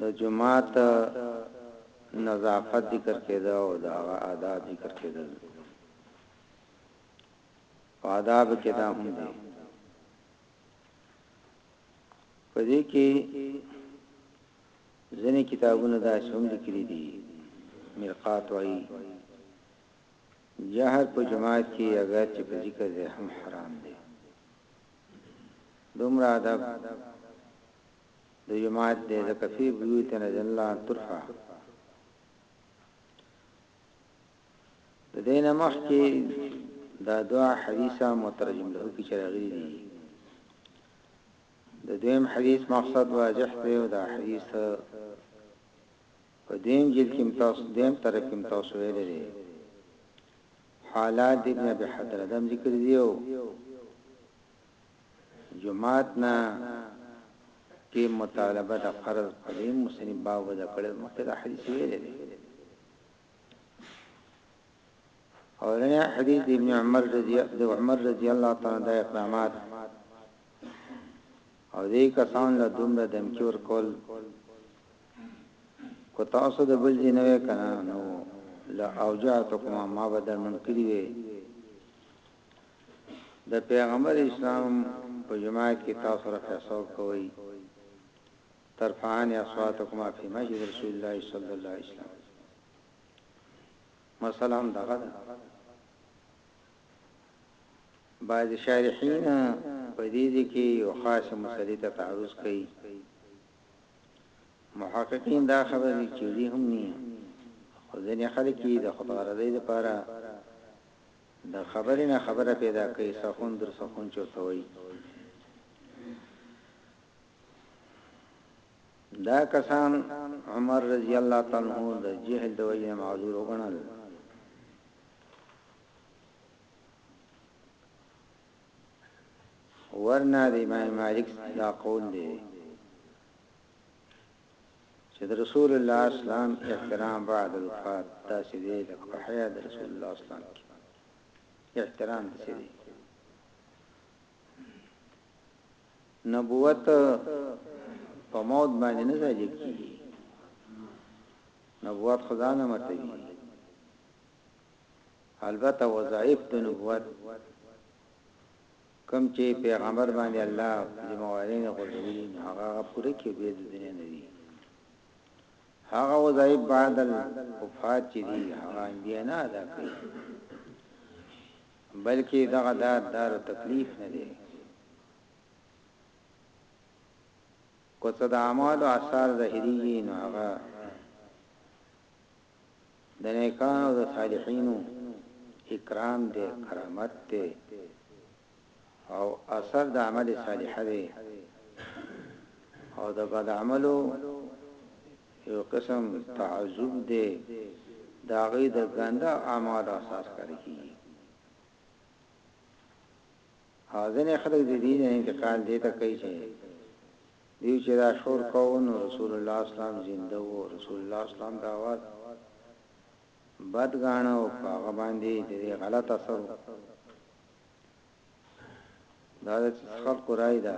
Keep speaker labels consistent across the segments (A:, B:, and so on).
A: د جومات نظافت ذکر کېده او دا هغه آداب ذکر کېدل په آداب کې دا هم دي په دې کې ځینې کتابونه دا شوم لیکلي دي مرقات وایي جهر په جماعت کې اگر چې په ذکر هم حرام دی دومره ادب د جماعت دی ځکه فی بیوتنا جنلا ترفع د دین مخ کې دا دعا حدیثه مترجم له کې چرغی دی د دویم حدیث مقصد واضح دی او دا حدیث په دویم جلد کې هم تاسو دویم طرف کې هم تاسو ویلي دي حالات ابن ابي حضرم ذکر دي او جماعت نه کې مطالبه د قرض په دې مسلم باب د کړه مخکې د حدیث ویل دي اولنې حدیث د ابن عمر رضی د عمر رضی الله تعالی د اقدامات او دې کسان له دومره دمکور کول که تاسو د بل ځای نه وای کنه نو لا اوجاتکم ما به درمن کړی وی د پیغمبر اسلام په جماعت کې تاسو را فیصل کوي ترفعان اصواتکم فی مسجد رسول الله صلی الله علیه وسلم مثلا دغه بعض شارحین په دې کې یو خاص مسلې ته تعرض کوي محققین دا خبرې چیړي هم ني خو ځینې خلک یې د خودغرضۍ لپاره د خبرې نه خبره پیدا کوي سخون در سخون چورته وایي دا کسان عمر رضی الله تعالی عنہ د جهل د وجه معذور وګڼل ورنه د امام مالک دا قول دی چې د رسول الله اسلام احترام بعد الوفات داسې دی لکه په حیا د رسول الله اسلام کې احترام دې سي نبوت په موت باندې نه ځای کیږي نبوت خدا نه مرتبه البته وظائف د نبوت کوم چي پيغمبر باندي الله ذمه واري غورځولي نو هغه هغه پوره کړي بيا د دنيا نه دي هغه وظائف بعد الوفات چي دي هغه انبياء نه ادا کړي بلکې دغه دار دار تکلیف نه دي کو څه د اعمال او اثار ظاهري نو هغه د نیکانو او د صالحینو اکرام دی، کرامت دی او اثر د عمل صالح دی او د بد عملو یو قسم تعذب دی دا غي د ګنده اعمال احساس کړی کیږي او ځینې خلک د دین انتقال دې ته کوي چې دیو چې دا شور کوو نو رسول الله اسلام زنده وو رسول الله اسلام دا واز بد غاڼه او هغه باندې د غلط اثر دا د خلق راي دا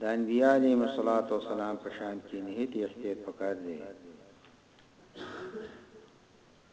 A: د انبیاء علیهم الصلاۃ والسلام په شان کې نه هیڅ احتیاط پکار دی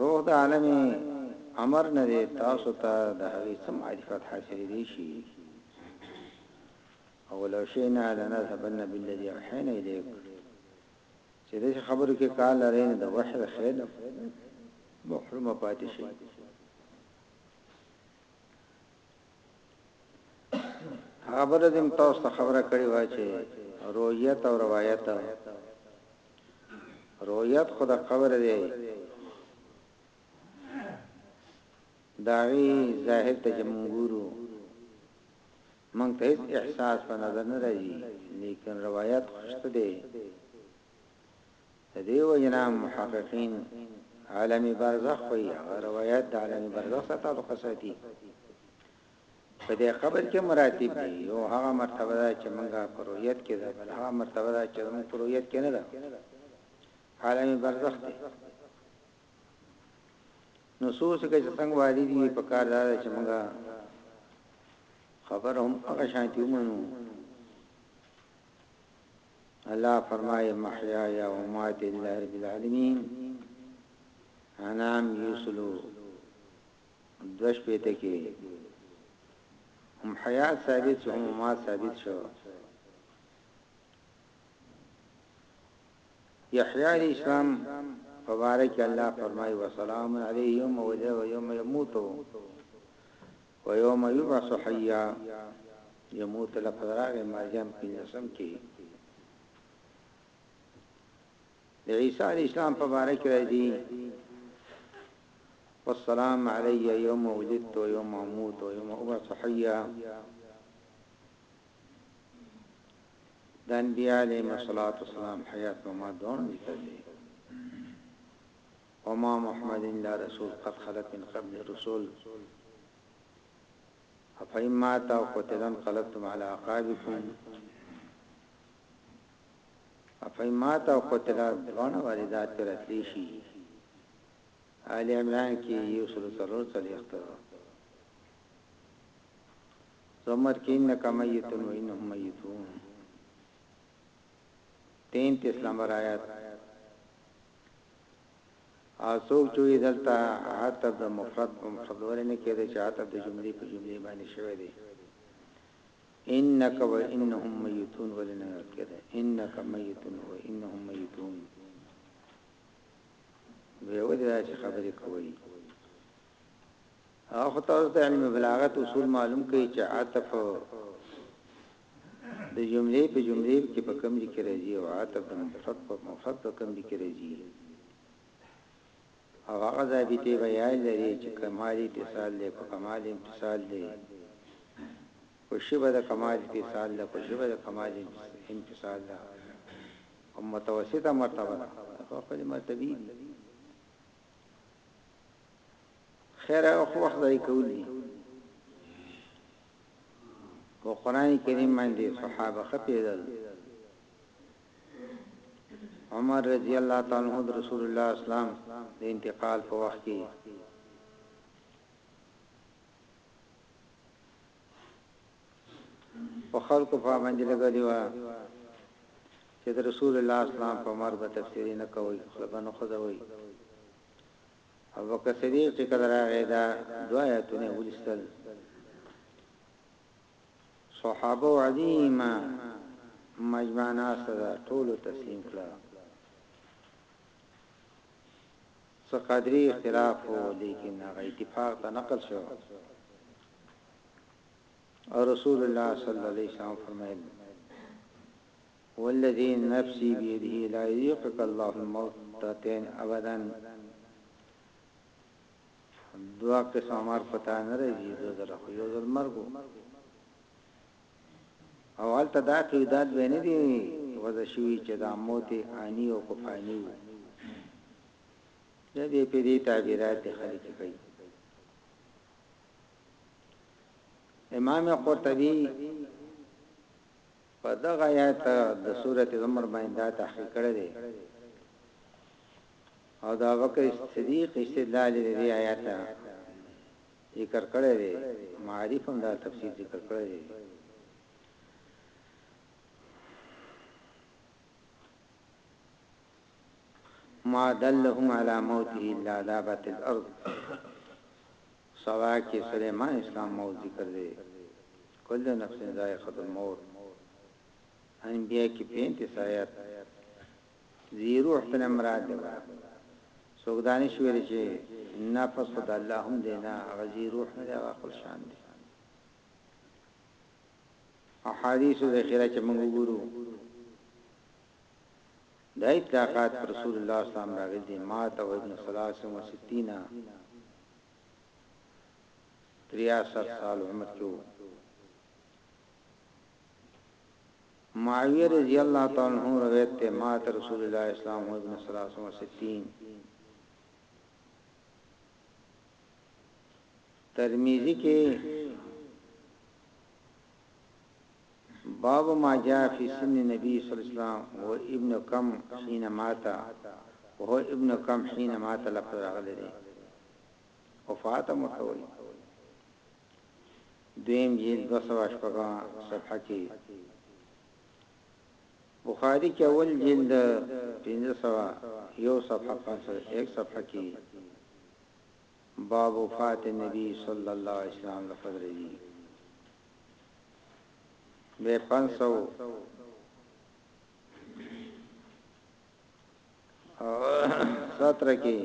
A: روح د عالم امر نه دی تاسو ته د هغې څه معرفت حاصل دی شي او لو شینا لنذهبن بالذي اوحینا الیک چې دې خبرو کې کال لري نه د وحی د خیر محروم پاتې شي هغه بل دیم تاسو ته خبره کړې و چې رؤیت او روایت رؤیت خود قبر دی داغي ظاهر ته جمهورو مونږ ته احساس په نظر نه راځي لیکن روایت خوشته دی د دې وجه نه محققین عالم برزخ وی هغه روایت د عالم برزخ سره تعلق ساتي په دې قبر کې مراتب دي یو هغه مرتبه ده چې موږ پر رویت کې ده بل هغه مرتبه ده چې موږ پر رویت کې نه ده عالم برزخ دی نصوص کې چې څنګه واري دي په کار ده چې موږ خبر هم هغه شانتي ومنو الله فرمای محیای و مماتی لله رب العالمین انام یوسلو دوش پیته کې هم حیات ثابت شو هم مات ثابت شو یحیی اسلام مبارک الله فرمای و سلام علیه یوم ولد و یوم یموت ويوم يبعث حيا يموت لفظ راغی ماجام پنځم کې د عيسى عليه السلام په باره کې راځي والسلام علی یوم ولدت و یوم اموت و یوم ابعث حیا د انبیاء علیهم الصلوات والسلام حیات و ما دون ذکر دی وما محمد الا رسول قد خلت من قبله الرسل افان مات او قتل انقلبتم على اعقابكم افان مات او قتل دوانه واردات پر اتلی شي آل عمران کې یو سلو سلور صلیخت زمر کې انکا میتون و انهم میتون تینتیس نمبر آیت او څوک چې دلته عتب د مفرد په مفرد ولې نه کېده چې عتب د جملې په جملې باندې شوی دی انک و انهم میتون ولې نه کېده انک میتون و انهم میتون به ودی چې خبرې کوي او خطر د علم بلاغت اصول معلوم کوي چې عتب د جملې په جملې کې په کوم ځای کې راځي او عطف د مفرد په مفرد په کوم ځای کې راځي او هغه ضابطې بیان لري چې کمال اتصال دی په کمال امتصال دی په شبه د کمال اتصال ده په شبه د کمال امتصال ده او متوسطه مرتبه ده په خپل مرتبه دي خیر او خو وخت ځای کولی په قران کریم باندې صحابه خپېدل عمر رضی الله تعالی عنہ رسول الله اسلام د انتقال په وخت کې په خلکو په باندې لګولې و چې رسول الله اسلام په مرګ تفسیر نه کوي خپل بنو خدوي ابوبکر صدیق چې کله راغی دا دوه آیتونه ولستل صحابه عظیمه مجمع ناس دا ټولو تسلیم کړه څه قدرې اختلاف وو لیکن هغه اتفاق ته نقل شو او رسول الله صلی الله علیه وسلم فرمایل والذی نفسی بیده لا یذیقک الله مرتین ابدا دوه قسمه مرګ په تا نه راځي دوه ځله خو یو ځل مرګ او هلته دا قیودات به نه دي وضع شوي چې دا موت آنی او کو فانی وو دا دې په دې تعبیرات خلک کوي امام قرطبي په دغه آیت د سورت زمر باندې دا تحقیق کړی دی او دا بکر صدیق استدلال دی آیت ذکر کړی دی معارف هم دا تفسیر ذکر کړی دی ما دلهم على موته الا دابت الارض سبا کې سلیمان اسلام موت ذکر دی کل نفس ذائقة الموت انبیاء کې پینتیس آیت ذی روح تنه مراد دی څوک دانش ویل چې نفس خد الله هم دی نه غزی روح نه دی خپل شان دی احادیث ذخیره چې موږ وګورو د اطلاقات رسول الله صلی الله علیه وسلم راغلي ما تو ابن 63 ریاست سال عمر کې وو معاویه رضی الله تعالی عنہ روایت ته مات رسول الله اسلام هو ابن 63 ترمذی کې باب ما جاء فی سن النبی صلی الله علیه وسلم هو ابن کم حین مات او هو ابن کم حین مات لفظ راغلی دی وفات متوی دویم جلد 214 صفحه کې بخاری کې اول جلد 1500 یو صفحه 501 صفحه کې باب وفات نبی صلی الله علیه وسلم لفظ رضی به پنځ سو ستره کې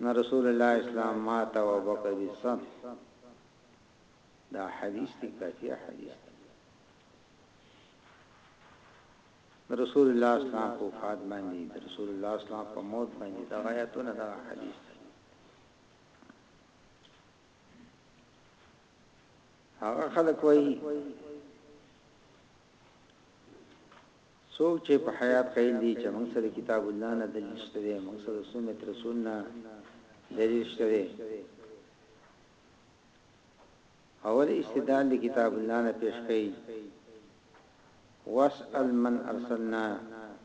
A: نه رسول الله اسلام ما ته او بکر بي سن دا حدیث دی کافی حدیث دی د رسول الله اسلام په وفات باندی د رسول الله اسلام په موت باندی دغه آیاتونه دغه حدیث دی هغه خلک وایي څوک چې په حیات قیل دي چې موږ سره کتاب الله نه دلیل شته دي موږ سره سنت رسول نه دلیل شته دي اول استدلال د کتاب الله نه پېش کړئ، واسأل من ارسلنا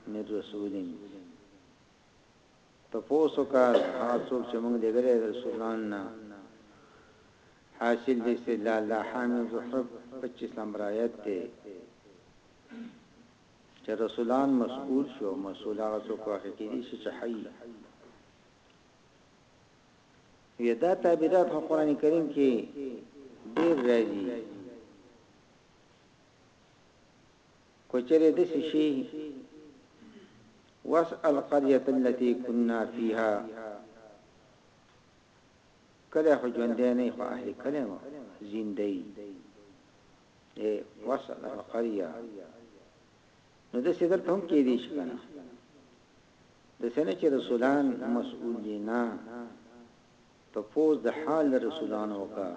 A: من رسول، تپوس وکړه هغه څوک چې موږ لېږلی د رسولانو نه. حاصل د استدلال دا حامیم زخرف پچیس نمبر آیت دی چې رسولان مسئول شو، مسئول هغه څوک واقع کېدی شي چې حی. وی دا تعبیرات خو قران کریم کې ډیر راځي کوچره د شي واسال قريه التي كنا فيها کله خو ژوند نه خو اهل کلمه زندې اے واسال قريه نو د سیدر ته هم کې دي شي کنه د سنه چې رسولان مسئول دي نه تپوس د حال د رسولان وکا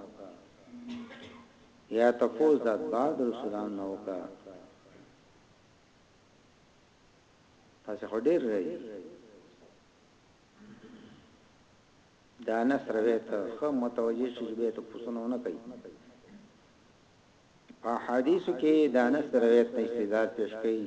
A: یا تپوس د اتباع د رسولان نه وکا تاسو خډیر رہی دا نصر به ته خو متوجه شې به ته پوښتنه نه کوي په حدیثو کې دا نصر به ته استدلال پیش کوي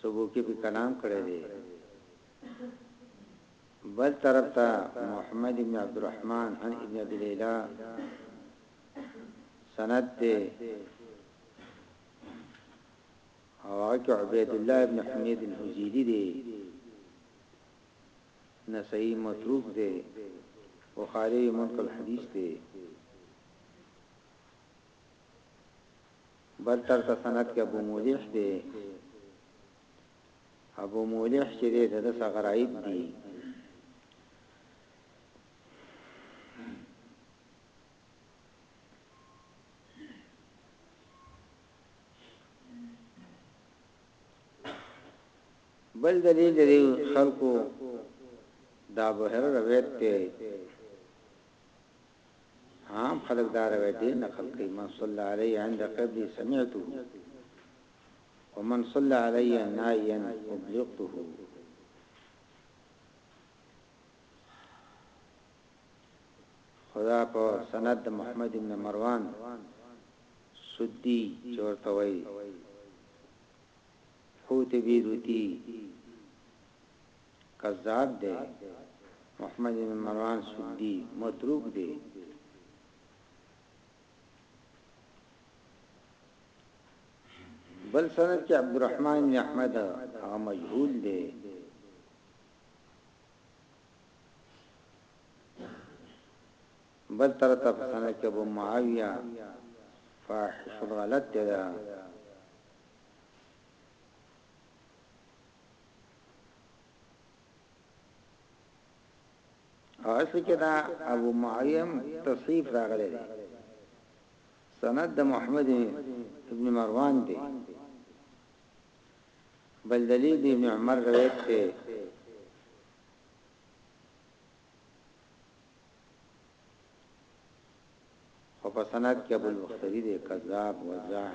A: سبوکی په کلام کړی دی بل طرف ته محمد ابن عبد الرحمن عن ابن ابي ليلى سند دی او هغه عبد الله ابن حميد الحزيلي دی نسائی متروک دی بخاری منقل حدیث دی بل ترته سند کې ابو مولح دی ابو مولح چې دی د صغرایب دی بل دلیل دی خلقو دا بهر روایت ته عام خلک دا روایت ډیر نقل کوي من صلی علی عند قبری سمعته ومن صلی علی نائیا ابلغته خدا په سند د محمد ابن مروان سدی چورته وای حوت بی روتی کذاب دی محمد ابن مروان سدی متروک دی بل سند کې عبدالرحمن بن احمد هغه مجهول دی بل طرف ته سند کې ابو معاویه فاحش غلط دی او اصل کې دا ابو معیم تصریف راغلی دی سند د محمد ابن مروان دی بل دلیل دی ابن عمر روایت ته او په سند کې ابو البختری دی کذاب وزاح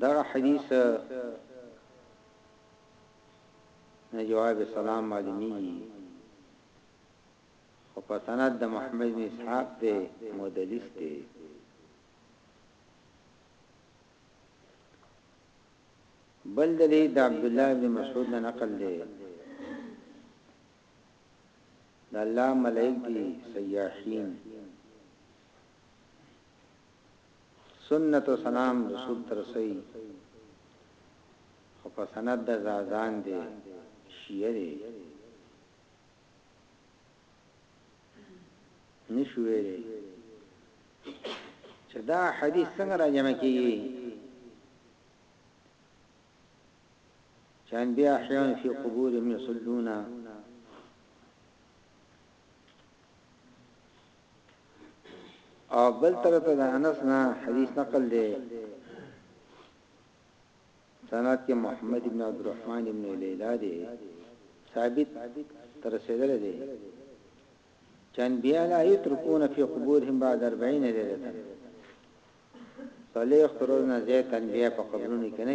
A: دغه حديث نه جواب سلام معلوميږي خو په سند د محمد بن اسحاق دی مدلس دی بل دلی د عبد الله بن مسعود نه نقل دی د الله ملائک دی سیاحین سنت او سلام رسول ته رسوي خو په سند د ځاځان دی شیعه دی نشو ویلی چې دا حدیث څنګه را جمع کیږي چې انبیاء احیان فی قبورهم یصلون او بل طرف ته د انس نه حدیث نقل دی سند کې محمد ابن عبد الرحمن ابن لیلا دی ثابت تر سیدل دی چن بیا لا یترکون فی قبورهم بعد 40 لیله صلیخ ترونه زیتن بیا په قبرونو کې نه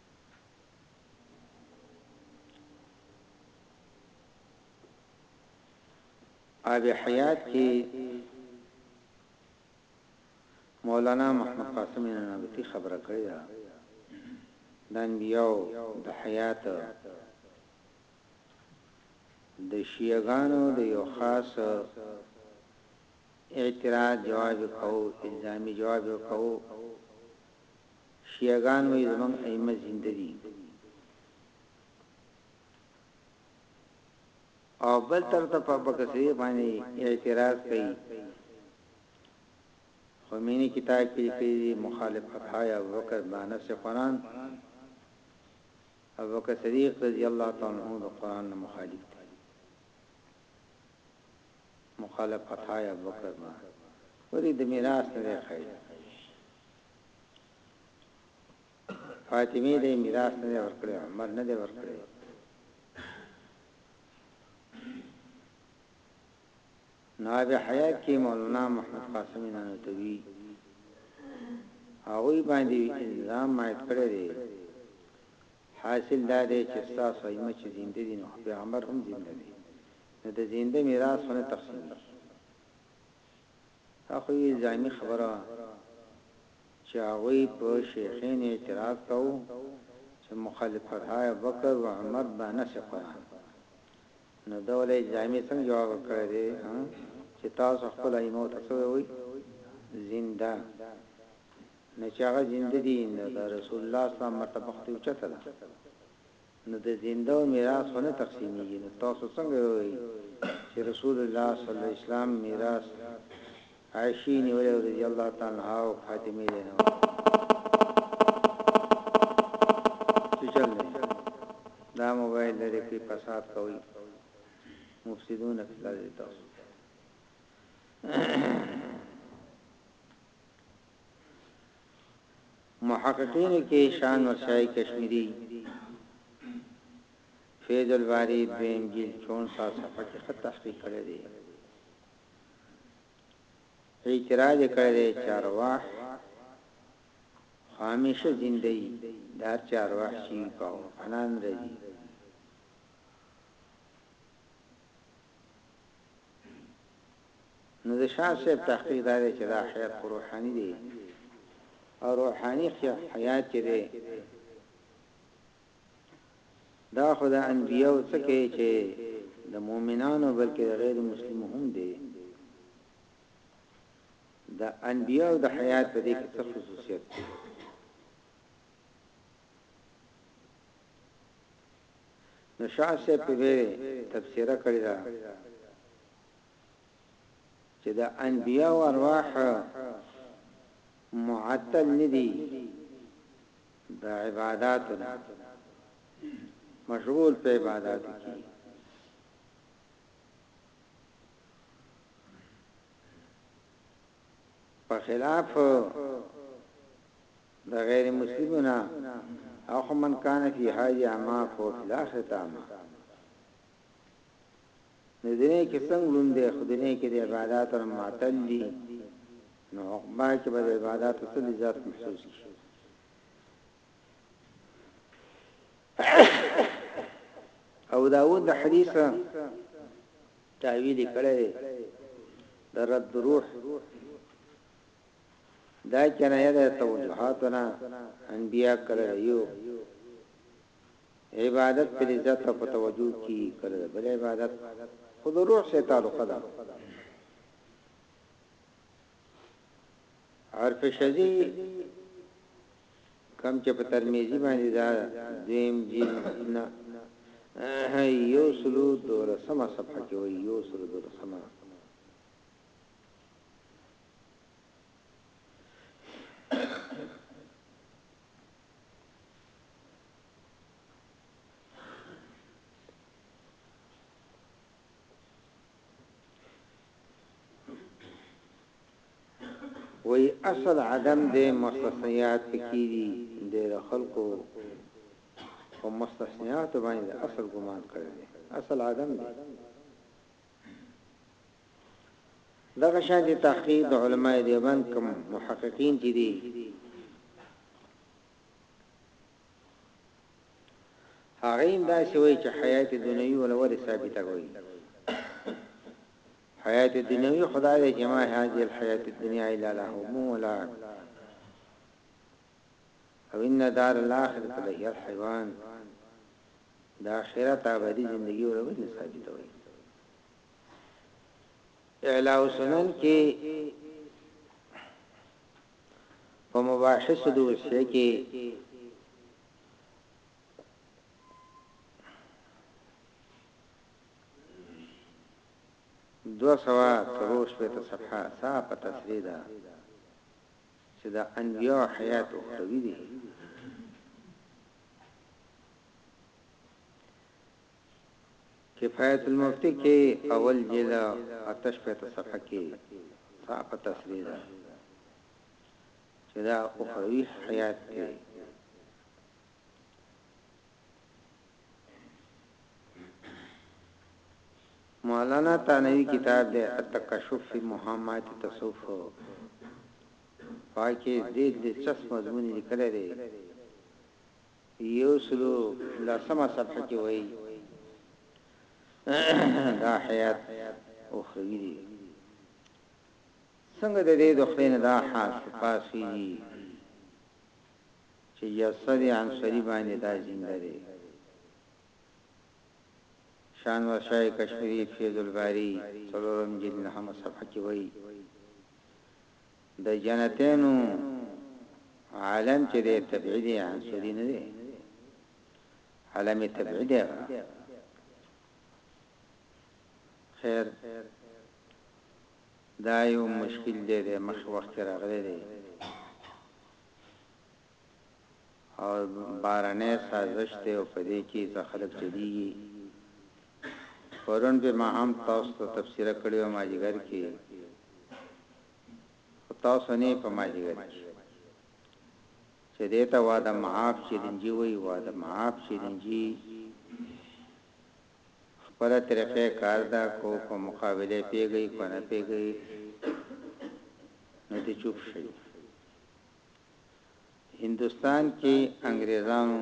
A: آب حیات کې مولانا محمد قاسم نانوتي خبره کړې ده د انبیو د حیات د شیعاګانو د یو خاص اعتراض جواب کو الزامي جواب کو شیعه ګان وایی زموږ ائمه زنده دي او بل طرف په بکثری باندې اعتراض کوي خمینی کتاب کې لیکلي مخالفت های ابوبکر با نفس قران ابوبکر صدیق رضی الله تعالی عنہ د قران نه مخالف دی مخالفت های ابوبکر ما ورې د میراث نه خیر فاطمې دی میراث نه دی ورکړی عمر نه دی ورکړی نو به حیات کې مولانا محمد قاسم نه نتوی هغه باندې الزام مایت کړی دی حاصل دا دی چې تاسو ایمه چې زنده دي نو پیغمبر هم زنده دی نو د زنده میراث ونه تقسیم دا خو یې زعمی خبره وه چې هغوی په شیخینو اعتراض کاوه چې مخالفتهای ابوبکر و عمر به نص قرآن نو ده ولا یې زعمی څنګه جواب ورکړی دی چې تاسو خپلو ائمو ته څه وایئ زنده نو چې هغه زنده دي نو د رسول الله صلی الله علیه وسلم مرتبه خو دې اوچته ده نو د زینده و میراث خو نه تقسیمیږي نو تاسو څنګه به وایي چې رسول الله صلی الله علیه اسلام میراث عایشې نیولی او رضی الله تعالی عنها او فاطمې دی نه ورکړ څه چل دی دا موبایل لرې کړئ فساد کوي مفسدون فی الارض تاسو محققینو کې شانور شاهي کشمیري فیض الباری دویم جلد چون سات صفحه کې خط تحقیق کړی دی اعتراض کړی دی چارواح همیشه زندگی دار چارواح شي پاو انان رہی نو د شاه صاحب تحقیق دا دی چې دا حیات خو روحاني دی او روحاني حیات چې دی دا خو د انبیاو څه کوي چې د مؤمنانو بلکې د غیر مسلمو هم دی د انبیاو د حیات په دې کې څه خصوصیت دی نو شاه صاحب په تفسیر کړی دا چې د انبیاوو ارواح معطل نه دي د عباداتو نه مشغول په عباداتو کې په خلاف د غیر مسلمانانو او من کان فی حاجه ما فو فی الاخرته ما د دنیا کې څنګه لون دی خو دنیا کې د عبادت او معطل دي نو عقبا کې به د عبادت څه لذت محسوس شي او داود د حدیث تعویل کړي د رد روح دا کنایه ده توجهاتنا انبیاء کړه یو عبادت په لذت او په توجه کی کله د بل عبادت خو د روح سره تعلق ده عرف شذی کم چې په ترمذی باندې دا دویم جیل نه یو سلو دولسمه صفحه کې وي یو سلو دولسمه وای اصل عدم د مستثنیات پکې دي د خلکو په مستثنیات باندې اصل ګمان کړی اصل عدم دی دغه شانتي تحقیق د علماء دیوبند کوم محققین چې دي هغه هم دا شوی چې حیات دنیوی ولور ثابته کوي حیات دنیوی خدای دې جما هاذ الحیات الدنیا الا له مو ولا او ان دار الاخرة لهی الحیوان د اخرت ابدی زندګی وربه نه ثابتوی اعلاء السنن کې په مباحث د وصیه کې دو سوا تروش پیتا صفحه سا پا تسریده چې د انبیاوو حیات اخروي دی، کفایت المفتي کې اول جلد اته شپېته صفحه کې صافه تصریح ده چې دا اخروي حیات دی. مولانا تانوی کتاب دی التکشف فی مهمات التصوف پای کی دیر دلچسپ مضمون لیکلی دی یو سلو لسمه صفحه کی وایی دا حیات اخروی دی څنګه د دې دخلین دا حاصل پاسوی دی چه یسر عنصری باندی دا زنده دی شان ورشای کشمیری فیض الباری څلورم جلد نهمه صفحه کی وایی د جنتینو عالم چه دی طبعی دی عنصری نه دی عالم طبعی دی خیر دا یو مشکل دی دی مخ وخت کې راغلی دی او بارنی سازش دی او په دې کې ځه خلک ډلیږي پرون به ما هم تاسو ته تفسیره کړی و ماجیګر کې خو تاسو نه په ماجیګر کې چې دیتا واده معاف چیلنجی وی واده معاف چیلنجی خپله طریقه کار ده که و په مقابله پیږی که نه پیږی نو دی چوپ شی هندوستان کی انګریزانو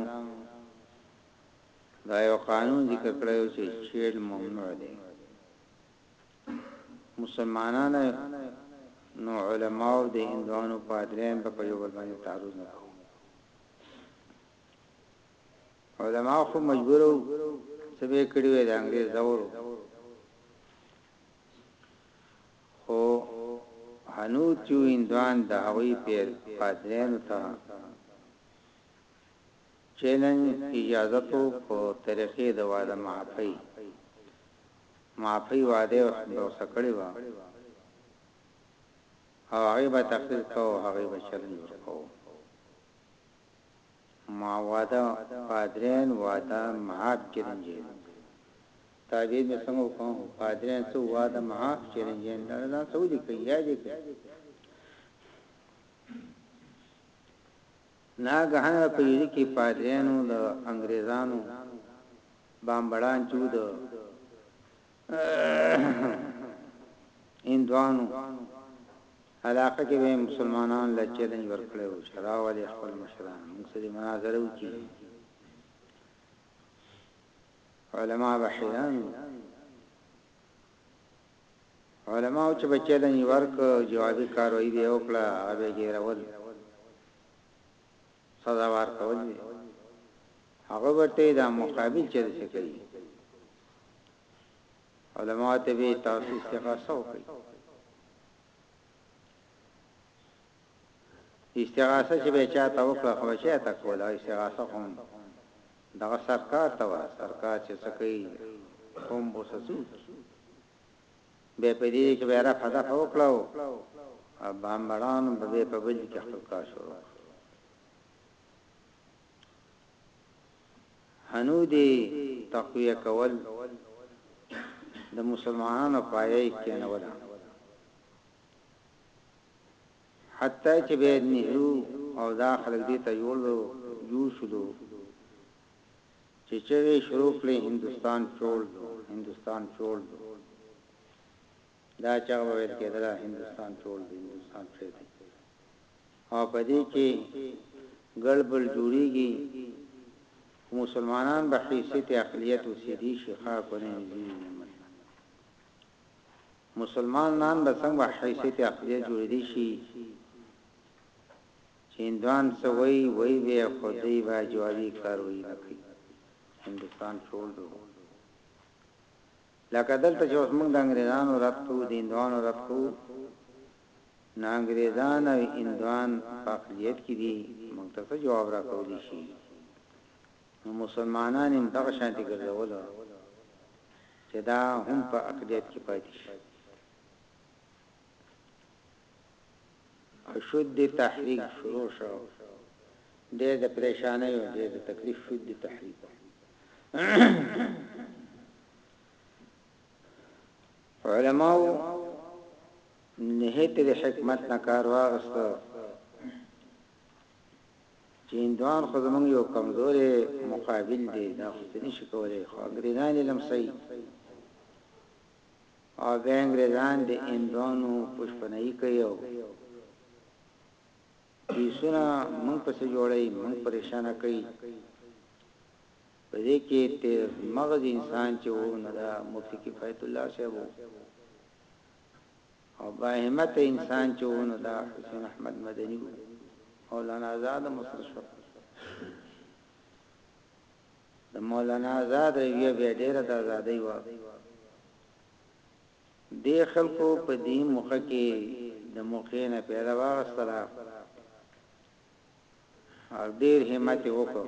A: دا یو قانون ذکر کړی و چی چیل ممنوع دی مسلمانان نو علماء او د هندوانو پادریان په یو بل باندې تعرض نه کوي علماء خو مجبور وو څه به کړی وي د انګريز دور خو هنو تیو اندوان د هغوی پیر پادرینو ته چیلنج اجازه تو په طریقې د واده معافی معافی واده او سندوسه کړی و او هغه به تقریر کو هغه به چیلنج ورکو ما واده پادريان واده معاف چيلنجين تعبير مې څنګه وکم پادريان څو واده معاف چيلنجين لړ ځان څو دي کوي يا دي کوي ناګهانه په یوه کې پادریانو د انګريزانو بامبړان چود هندوانو علاقه کې به مسلمانان له چیلنج ورکړي او شرا والي خپل مشران موږ سره مناظره وکړي علما به حیران علما چې به چیلنج ورک جوابي کاروي به وکړه هغه ګیرول سزا ورکول هغه ورته دا مقابل چیرې کوي علماء ته به تاسو استغاثه وکړي استغاثه چې به چا ته وکړه خو چې تا کوله استغاثه هم دغه سرکار ته وا سرکار چې سکی قوم بو سسو به په دې کې به را فدا وکړو ابام بړان به په بل کې خپل کار شروع هنودی تقویه کول د مسلمانانو پایه یې کینوله حتی چې بید نهرو او دا خلک دې ته یوړلو جوړ شلو چې چغې شروع کړې هندوستان چوړ دو هندوستان چوړ دو دا چغه به ویل کیدله هندوستان ټول دی هندوستان پریږدی او په دی کی ګړ بل جوړیږی خو مسلمانان به حیثیت اقلیت اوسیدی شی خا کونه عزیز نعمت مسلمان نان به څنګه حیثیت اقلیت جوړیدی شی چې هندوان څه وای وای به خدای به جوابی کاروي نه کوي هندستان ټول به لکه دلته چې اوس موږ د انګرېزانو رد کوو، د هندوانو رد کوو، نو انګرېزان او هندوان په اقلیت کې دي، موږ ته څه جواب راکولی شي؟ نو مسلمانان هم دغه شانتې ګرځولو چې دا هم په اقلیت کې پاتې شي. شدي تحریک شروع شو ډیر د پریشانیو ډیر د تکلیف شدي تحریک علماو نهیت د حکمت نه کار واغست چې اندوان خو زمونږ یو کمزورې مقابل دی دا خو څه نشي کولای خو انګریزان لمسي او بیا انګریزان د هندوانو پوشپناهي کوي او کیسونه موږ پسې جوړوي، موږ پریشانه کوي. په دې کې تیز مغز انسان چې و نو دا مفتي کفایت الله صاحب و او با همت انسان چې و نو دا حسین احمد مدني و، مولانا ازاد هم ورسره شو. د مولانا ازاد رویه بیا ډیره د ازادۍ وه. دې خلکو په دې موقع کې د موقع نه فایده واخستله او ډیر همت یې وکړ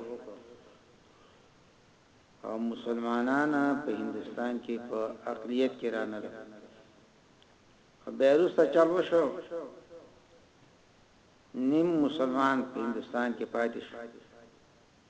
A: او مسلمانان په هندستان کې په اقلیت کې رانه ده بیروسته چل وشو نیم مسلمان په هندستان کې پاتې شو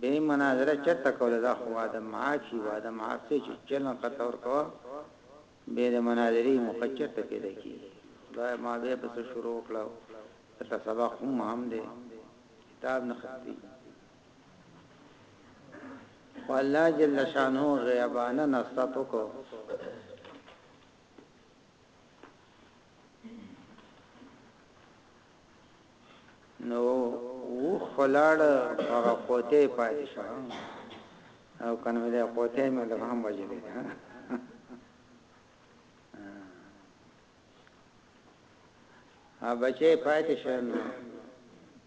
A: به یې مناظره چرته کوله دا خو وعده معاف شي وعده معاف څه چې چرنه قطع ورکوه بیا د مناظرې موقع چرته پیدا کیږي خدای ما بیا په څه شروع وکړه دلته سبق هم مهم دی کتاب نه ختمي والله جل شانو غیبانه نستاتو کو نو اوښ خو لاړ خو هغه قوطه یې پاتې شوه او که نه مې دا قوطه یې مطلب هم وژلې ده هغه بچی پاتې شو نو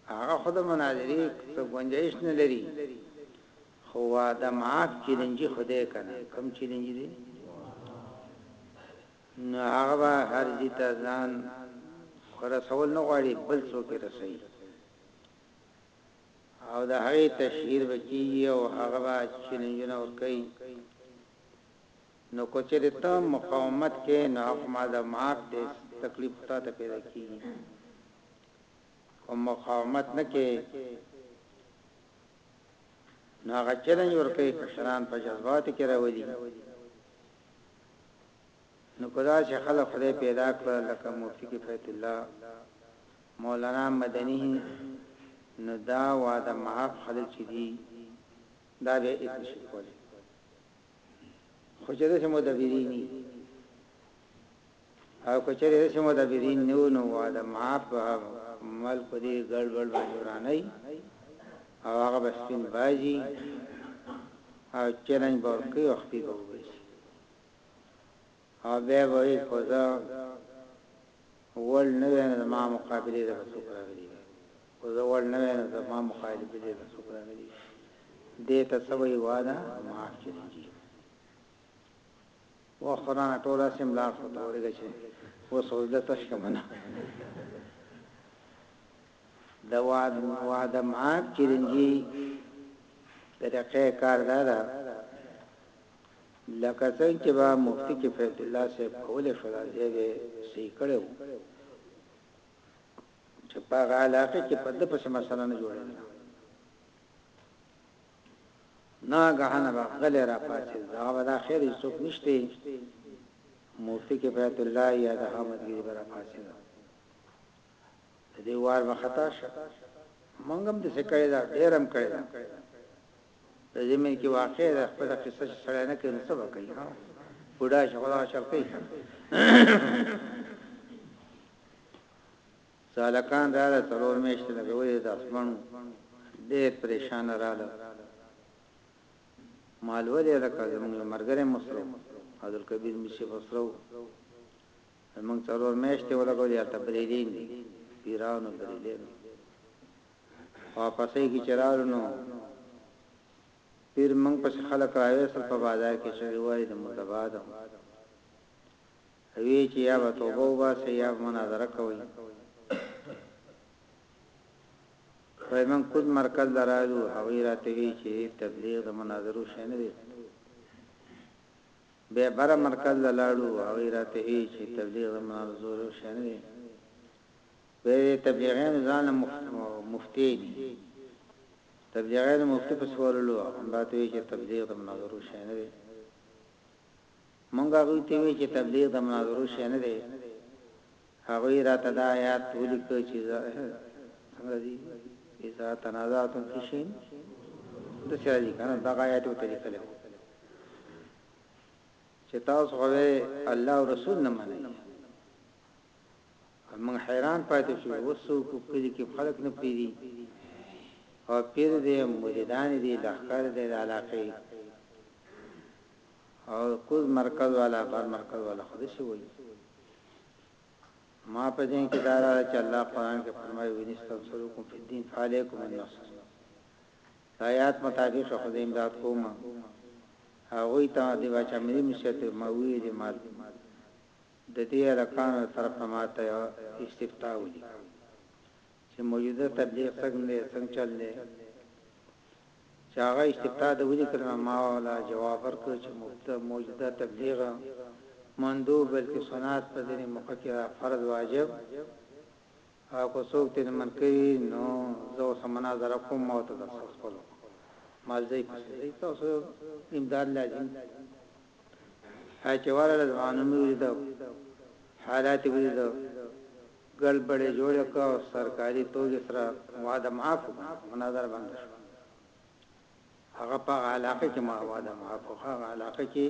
A: هغه خو د مناظرې څه گنجائش نه لري خو دا معاف چیلنجي خدای کنه کم چیلنجي دی نو هغه به هر ځي ته ځان خو رسول نه غواړي بل څوک یې رسوي او د هغې تشهیر به کیږي او هغه به چیلنجونه ورکوي نو کوچري ته مقاومت کې نو هغه ما د معاف دې تکلیف تا ته پیدا کیږي کوم مقاومت نه کې نو هغه چیلنج ورکوي کشران په جذبات کې راولي نو که داسې خلک خدای پیدا کړل لکه مفتي کفایت الله، مولانا مدني نو دا وعده معاف خلک چې دي دا بیا هیڅ نه شي کولای خو چې داسې مدبرین دي. او که چېرې داسې مدبرین نه وو نو وعده معاف به ملک په دې ګړ بړ باندې ورانه او هغه به سپین بازي او چیلنج به ورکی او خپې به وګرځي او بیا به یې کوزه ول نه وین د ما مقابله د بسوک راغلی کوزه ول نه وین د ما مخالف دې بسوک راغلی دې ته سوي واده معاف چیلنجي واه خدای نه ټول اسیم لار خو ته ورګه چې اوس اوس د تش کمنه د واد واد مات چیرنجی د رقه کار دا ده لکه څنګه چې با مفتی کې فیض الله صاحب کولې شو دا دی به سې کړو چې په علاقه کې په د پس مسله نه جوړه ناګهانه به غلی راپاڅېد، هغه به دا خیر هېڅوک نشته، مفتي کفایت الله یا د هغه ملګري به راپاڅېدل، د دې وار به خطا شو، موږ هم داسې کړې ده، ډېر هم کړې ده، په ضمن کې واقع ده، خپله قصه چې سړی نه کوي نو څه به کوي، بوډا شي خو دغه چل کوي که نه څه هلکان راله څلور مياشتې لګولې داس بڼو ډير پريشانه راله مالولې لکه زمونږ يو مرګرې مصرو عبدالکبير ميشي مصرو زمونږ څلور مياشتې ولګولې هلته بريلين دي پیرانو بريلينو واپسې کی چرالو نو پیر منګ پس خلق راویسل په بازار کې شوی وای د مردباد کوي چې یا به توبه وباسي یا به مناظره کوي وای من کوز مرکز لرالو هغوی راته وی چې تبلیغ د مناظرو شې نه دی به بر مرکز لاړو هغه راته وی چې تبلیغ منظور شنه دی به تبلیغین ځان مفتی دي تبلیغین مفتی په سوالو هم راته وی چې تبلیغ منظور شنه دی مونږ هغوی ته وې چې تبلیغ د مناظرو شی نه دی هغوی راته دا آیات ولیکه چې څنګه راځي اذا تنازعتم فی شیء د سره دي کنه دا آیات او طریقه له چې تاسو غوې الله او رسول نه منئ موږ حیران پاتې شو اوس څه وکړو کلي کې خلک نه پرېږدي او پیر دی مریدان یې دي لښکر دی د علاقې او کوز مرکز والا بر مرکز والا خو داسې وایي ما په ځین کې دا راغله چې الله قرآن کې فرمایي ونستنصرکم فی الدین فعلیکم النصر د آیات مطابق خو د امداد کوم هغه ته د بچا ملي مشرته ما ویلې مال د دې هلکانو له طرفه ما ته یوه استفتاء ولیکه چې موجوده تبلیغ څنګه دی، څنګه چل دی؟ چې هغه استفتاء د ولیکل نو ما ورله جواب ورکړ چې موجوده تبلیغ مندوب بلکې سنت په ځینې موقع کې فرض واجب هغه که څوک ته نمن کوي نو زه ورسره مناظره کوم ما ورته د خپل مالځای په څیر دی تاسو امداد لازم هغه چې ورغله زما نوم یې ولیده حالات یې ولیده ګړبړې جوړې کړه او سرکاري توګې سره وعده معاف مناظره بند شو هغه په علاقه کې ما وعده معاف هغه علاقه کې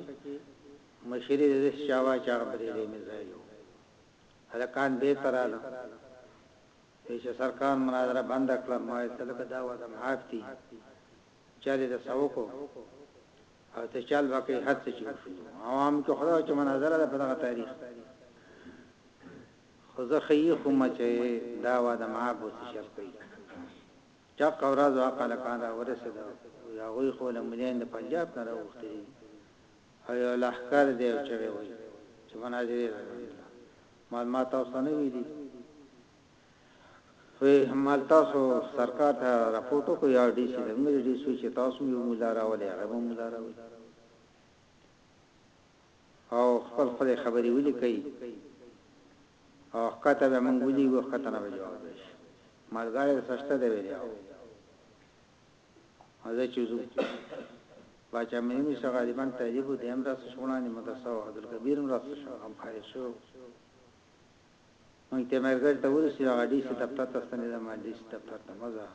A: مشري د شاوا چا بریلې مزایو هلکان بیرته راغلل وی چه سرکان مناظره بنده کړه ما ویل ته لکه دا وعده معاف دی چل یی درسه وکړو او ته چل به کوي هر څه چه وشو عوام که خدا چه مناظره ده په دغه تاریخ خو زه خیی خوم چه دا وعده معاف به څه شرط وی ټق ورځ واقع هلکان را ورسیدل وی هغوی خو له ملیان د پنجاب نه راوغوښتلی او یو لښکر دی او چغې وهي چې مناظرې له منځه مال ما تاسو ته نه ویلي وي مال تاسو سرکار ته راپورټ وکړو یا ډي سي ته موږ ډي سي چې تاسو یو مولا راولي هغه به مولا راولي او خپل خپل خبري ولي کوي او کته به موږ ولي وو کته نه جواب شي مالګاړې سشته دی ویلي مزه چې ځو باچا مېمي څه غالبا طالب و دیم راست شو وړاندې مدرسه او عبدالکبیر هم راست شو هم فارغ شو مونږ ته مرګر ته ورسې هغه دې سي دفتر ته ستنې ده ما دې سي دفتر ته مزه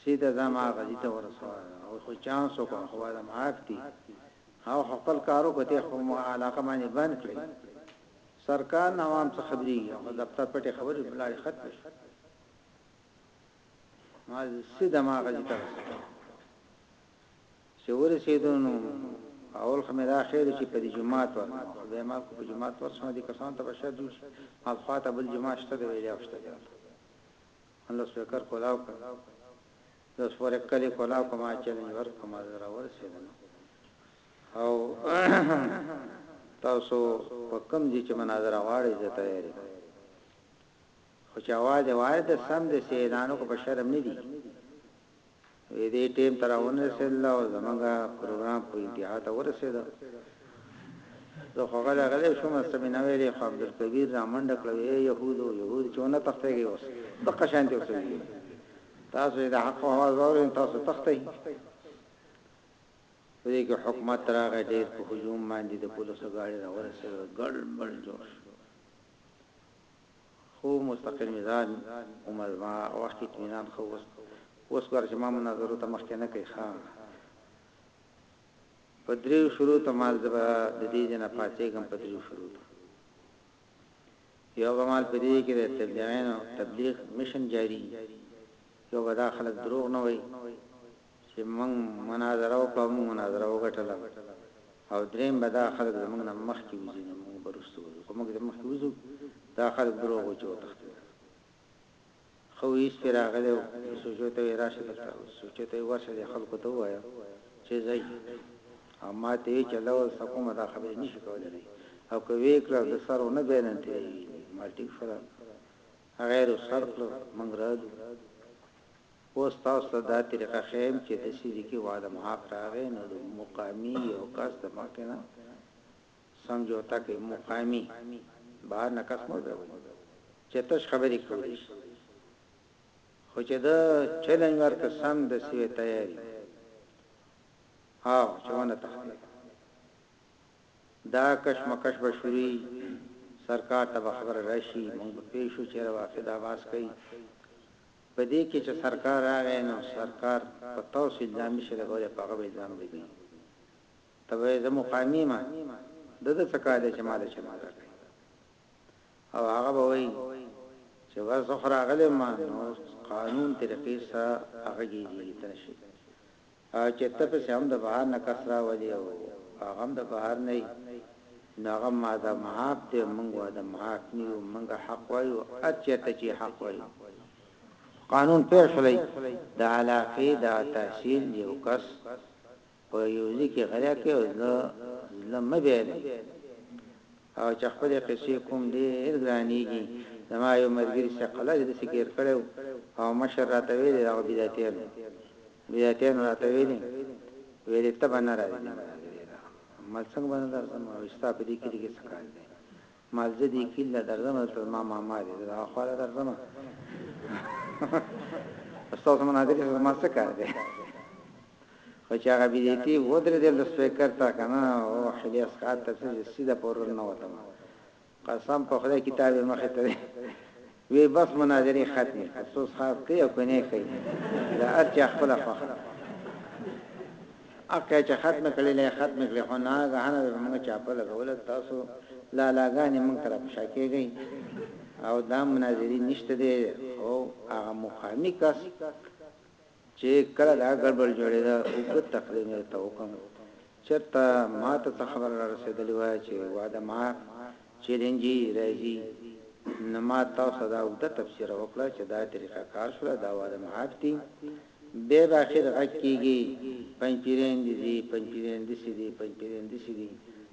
A: سیده زما غزي ته ورسوه او خو چانس او خو دا معاف دي او خپل کارو کوته خو ما علاقه باندې بند کړی سرکار نوام څه خبري او دفتر پټه خبري بلاري ختم شو مازی سی دماغ جی ته رسیدو چی ورسیدو نو اول خو می دا خیرو چی په دی جماعت ورنه خو بیا ما په جماعت ورسم دی کسان ته په شر جوړ شی ما په خوا ته بل جماعت شته دی ویلی او شته دی ورته من لو سپیکر کولاو کړ یو سپورک کلی کولاو کړ ما چیلنج ورک کړ ما زرا ورسیدنو او تاسو په کم جی چی مناظره غواړی زه تیاری خو چې اواز يې واورېد سمدستي يې اعلان وکړ، په شرم نه دي وي دې ټيم ته راونه رسېدل او زموږ پروګرام خو انتها ته ورسېده، زه خو غلی غلی شوم څه مې نه ويلې خو عبدالکبير رامنډه کړه وې، ای يهودو يهودو چې ونه تښتېږئ اوس دقه شانتې اوسئ تاسو چې د حق اواز واورئ نو تاسو تښتئ، په دې کې حکومت راغی ډېر په هجوم باندې د پوليسو ګاډي راورسېده ګړ مړ جوړ شو. خو مستقل مزاج ومه زما وخت اطمینان ښه وست اوس ګوره چې ما مناظرو ته مخکې نه کوي ښه په دریو شروع ته مال زبه د دې جنا پاتېګم په دریو شروع ته یو به مال په دې کې د تبلیغینو تبلیغ مشن جاری یو به دا خلک دروغ نه وایي چی موږ مناظره وکړه او موږ مناظره وګټله او دریم به دا خلک زموږ نه مخکی وځی نو موږ به وروسته وځو که موږ مخکی وځو دا خلک دروغ وایی چی وتښتیدل ښه وو هیڅ پی راغلی وو نو سوچو ته وی راشه دلته سوچو ته وی ورشه دی خلکو ته ووایه چی ځی او ما ته وی چی الله ورسته کومه دا خبری نشی کولی دی او که وی کړه او د سر ونه بیا نه تیریږی ما ټیک شوله هغه یی رخصت کړو موږ رالو. اوس تاسو ته دا طریقه ښیم چی دسی ځای کی وعدم حق راغی نو د مقامی یو کس د مخکی نه سمجوته کوی مقامی بهر نه کس مه راولی چی تش خبری کولی شی خو چی ده چلنج ورکړ سم دسی به تیار یی او چی ونه تښتی دا کش مکش به شروع یی سرکار ته به خبره راشی مونږ به پوه شو چیرته واقع دا باس کوی. په دې کې چې سرکار راغی نو سرکار په تاو سو الزام نشي لګولای په هغه به الزام لګوي ته به وایې زه مقامي یم د ده څه کار دی چې ماله چمن راکړي او هغه به وایي چې بس زه خو راغلی یم نو قانون طریقې سره هغه ګیزي ته نشي او چې ته پسې هم د بهر نه کس راولې او که هغه هم د بهر نه وي نو هغه ماده محاق دی، موږ واده محاق نه یو، موږ حق وایو، هر چېرته چې حق وایو. په قانون پوه شولئ، د علاقې دغه تحصیل یو کس په یو ځي کې غلی کړئ او زړه زړه مه بایلئ او چې خپلې قصې کوم ډېر ګرانېږي، زما یو ملګري صقله کې داسې ګېر کړی و او مشر راته ویلي دغه بدعتیان و، بیا ته نو راته ویلې ویلې ته به نه راځي نه راځي دا مال څنګه باندې درځم او ستا په دې کلی کې څه کار دی مال زه دې کلی لا درځم ته ما ماما دې دا خو لا درځم استاد مناظر سره ما څه کار دی خو چې هغه بيديتي ودرې د سپیکر تا کنه او خلیص خاطر ته سیده پورل نه وته قسم په خدای کتاب یې مخې ته دی وی بس مناظرې ختمې که سوز خاص کوي او که نه کوي د هر چا خپله خوښه ده اکه چې ختمه کړې لې ختمه کړې خو نه غهانه به موږ چا په لګول تاسو لا لاګانې موږ تر په شکیږي او دا مناظرې نشته دی او هغه مقامی کس چي کله دا ګړبړ جوړېده اوږد تقرير مي درته وکړ نو چرته ماته څه خبره را رسېدلې وه چي واده مار، چيلنجي، راځي نو ما تاسو ته دا اوږده تبصره وکړه چي دا طريقه کار شوله دا واده مار دي بيا به اخير غږ کيږي پنجپيرين دي ځي پنجپيرين دسي دي پنجپيرين دسي دي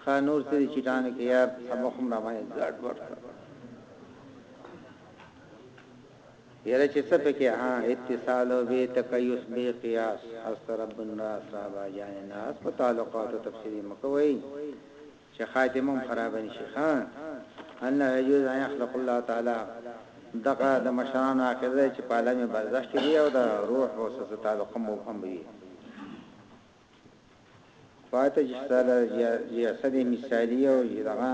A: ښه نور څه دي چټانو کې يار سبق هم را باندې ګډ وډ کړ یره چې څه پکې ها اتصال او به تکیس به قیاس است رب الناس را با جان الناس په تعلقات او تفسیر مکوي چې خاتمه خراب نشي ها ان یجوز ان يخلق الله تعالی دغه د مشران اخره چې په عالم برزخ کې دی او د روح او سس تعلق مبهم وي پاته چې ستا دا جسد مثالي او دغه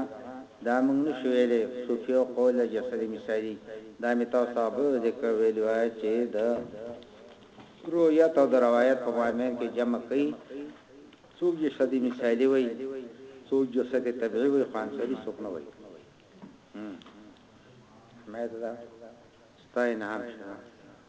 A: دا موږ نه شو ویلی صوفیو قول ده جسد مثالي دا مې تاسو ته هغه ورځ ذکر ویلي وه چې د رویت او د روایت په مابین کې جمع کوي څوک جسد مثالي وایي څوک جسد طبیعي وایي خو عنصري څوک نه وایي مې دا ستا انعام شه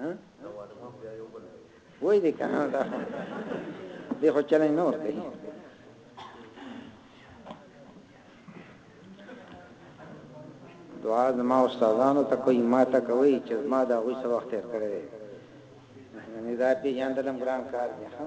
A: ها وای دې کنه دا دې خو چلنګ نه ورته دعا زما استادانو ته کوي ما ته کوي چې ما دا غوښه وخت تیر کړی نه دا پیژندلم ګران کار دی ها